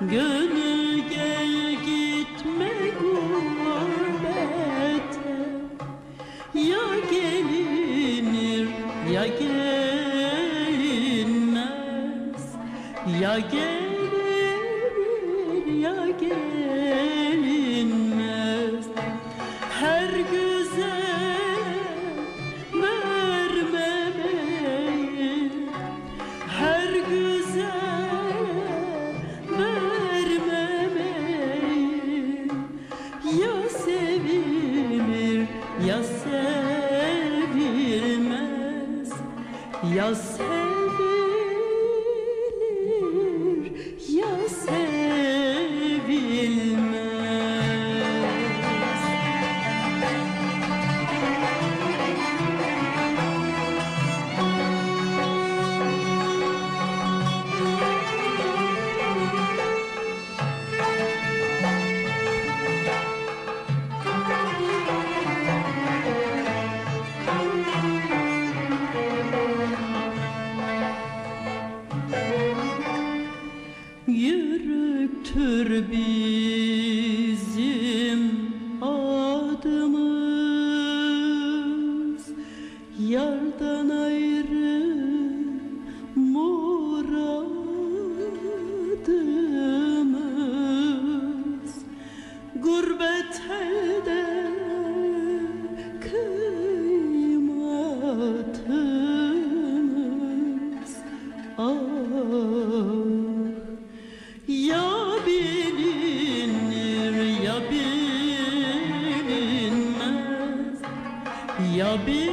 Gönül gel gitme gurbete. Ya gelinir ya gelinmez. Ya gelinir ya gelinmez Ya sevilir ya sevilmez Ya sevilir Yürüktür bizim adımız. Yardan ayrı muradımız. Gurbet elde kıymatımız. Ah ya bilinir ya bilinmez. Ya bilinir